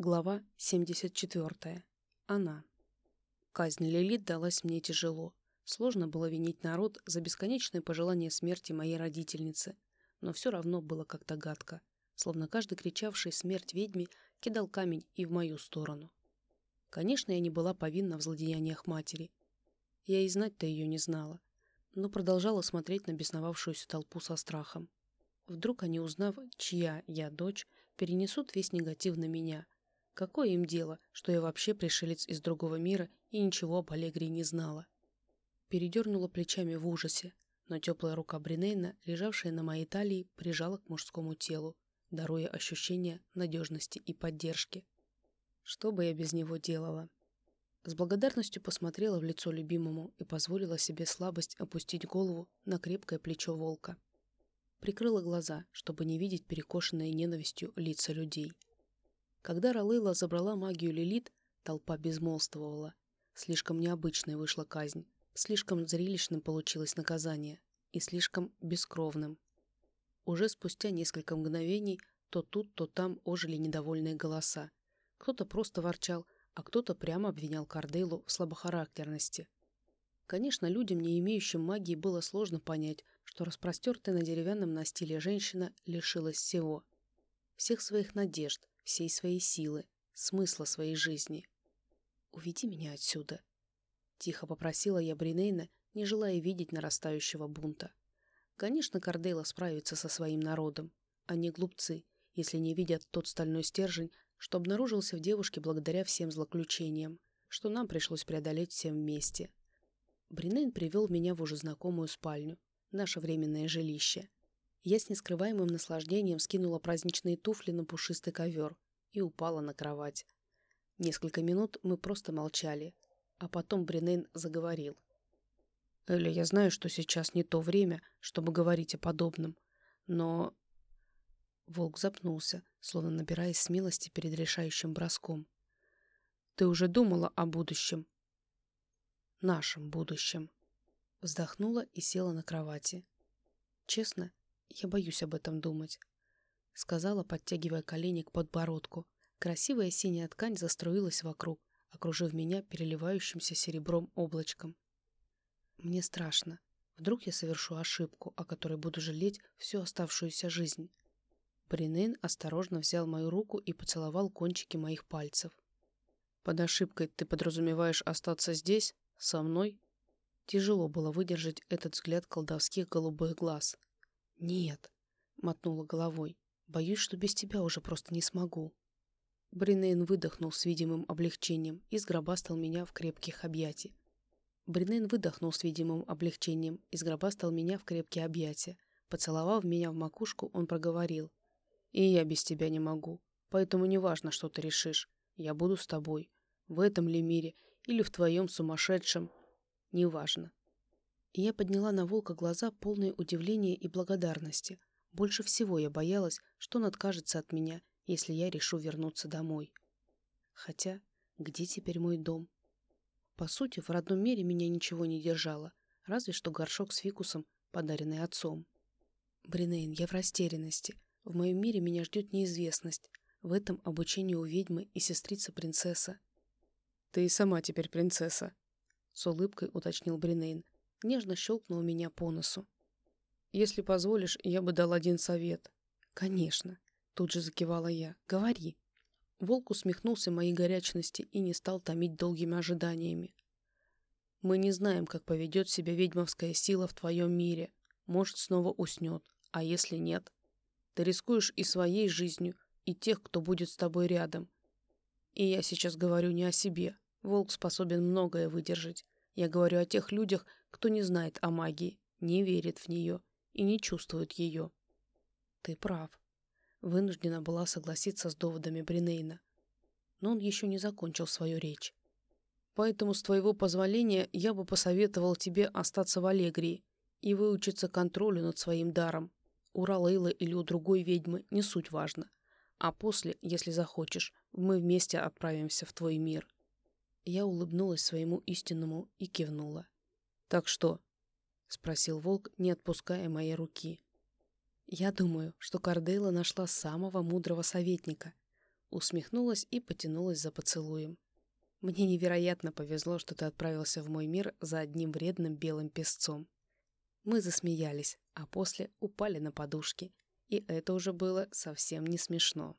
Глава 74. Она. Казнь Лилит далась мне тяжело. Сложно было винить народ за бесконечное пожелание смерти моей родительницы, но все равно было как-то гадко, словно каждый кричавший смерть ведьме кидал камень и в мою сторону. Конечно, я не была повинна в злодеяниях матери. Я и знать-то ее не знала, но продолжала смотреть на бесновавшуюся толпу со страхом. Вдруг они, узнав, чья я дочь, перенесут весь негатив на меня – Какое им дело, что я вообще пришелец из другого мира и ничего об Аллегрии не знала? Передернула плечами в ужасе, но теплая рука Бринейна, лежавшая на моей талии, прижала к мужскому телу, даруя ощущение надежности и поддержки. Что бы я без него делала? С благодарностью посмотрела в лицо любимому и позволила себе слабость опустить голову на крепкое плечо волка. Прикрыла глаза, чтобы не видеть перекошенные ненавистью лица людей. Когда Ралейла забрала магию Лилит, толпа безмолвствовала. Слишком необычной вышла казнь, слишком зрелищным получилось наказание и слишком бескровным. Уже спустя несколько мгновений то тут, то там ожили недовольные голоса. Кто-то просто ворчал, а кто-то прямо обвинял Кардейлу в слабохарактерности. Конечно, людям, не имеющим магии, было сложно понять, что распростертая на деревянном настиле женщина лишилась всего. Всех своих надежд, всей своей силы, смысла своей жизни. «Уведи меня отсюда», — тихо попросила я Бринейна, не желая видеть нарастающего бунта. Конечно, Кардейла справится со своим народом. Они глупцы, если не видят тот стальной стержень, что обнаружился в девушке благодаря всем злоключениям, что нам пришлось преодолеть всем вместе. Бринейн привел меня в уже знакомую спальню, наше временное жилище. Я с нескрываемым наслаждением скинула праздничные туфли на пушистый ковер и упала на кровать. Несколько минут мы просто молчали, а потом Бринейн заговорил. «Эля, я знаю, что сейчас не то время, чтобы говорить о подобном, но...» Волк запнулся, словно набираясь смелости перед решающим броском. «Ты уже думала о будущем?» «Нашем будущем». Вздохнула и села на кровати. Честно, «Я боюсь об этом думать», — сказала, подтягивая колени к подбородку. Красивая синяя ткань заструилась вокруг, окружив меня переливающимся серебром облачком. «Мне страшно. Вдруг я совершу ошибку, о которой буду жалеть всю оставшуюся жизнь». Бринейн осторожно взял мою руку и поцеловал кончики моих пальцев. «Под ошибкой ты подразумеваешь остаться здесь, со мной?» Тяжело было выдержать этот взгляд колдовских голубых глаз. «Нет», — мотнула головой, — «боюсь, что без тебя уже просто не смогу». Бринейн выдохнул с видимым облегчением и сгробастал меня в крепких объятиях. Бринейн выдохнул с видимым облегчением и сгробастал меня в крепкие объятия. Поцеловав меня в макушку, он проговорил. «И я без тебя не могу, поэтому неважно, что ты решишь. Я буду с тобой. В этом ли мире или в твоем сумасшедшем. Неважно. Я подняла на волка глаза, полные удивления и благодарности. Больше всего я боялась, что он откажется от меня, если я решу вернуться домой. Хотя, где теперь мой дом? По сути, в родном мире меня ничего не держало, разве что горшок с фикусом, подаренный отцом. Бринейн, я в растерянности. В моем мире меня ждет неизвестность. В этом обучение у ведьмы и сестрица-принцесса. «Ты и сама теперь принцесса», — с улыбкой уточнил Бринейн, нежно щелкнул меня по носу. «Если позволишь, я бы дал один совет». «Конечно», — тут же закивала я. «Говори». Волк усмехнулся моей горячности и не стал томить долгими ожиданиями. «Мы не знаем, как поведет себя ведьмовская сила в твоем мире. Может, снова уснет, а если нет? Ты рискуешь и своей жизнью, и тех, кто будет с тобой рядом. И я сейчас говорю не о себе. Волк способен многое выдержать. Я говорю о тех людях, кто не знает о магии, не верит в нее и не чувствует ее. Ты прав. Вынуждена была согласиться с доводами Бринейна. Но он еще не закончил свою речь. Поэтому, с твоего позволения, я бы посоветовал тебе остаться в Аллегрии и выучиться контролю над своим даром. У Ралейла или у другой ведьмы не суть важно. А после, если захочешь, мы вместе отправимся в твой мир. Я улыбнулась своему истинному и кивнула. «Так что?» — спросил волк, не отпуская моей руки. «Я думаю, что Кардейла нашла самого мудрого советника. Усмехнулась и потянулась за поцелуем. Мне невероятно повезло, что ты отправился в мой мир за одним вредным белым песцом. Мы засмеялись, а после упали на подушки. И это уже было совсем не смешно.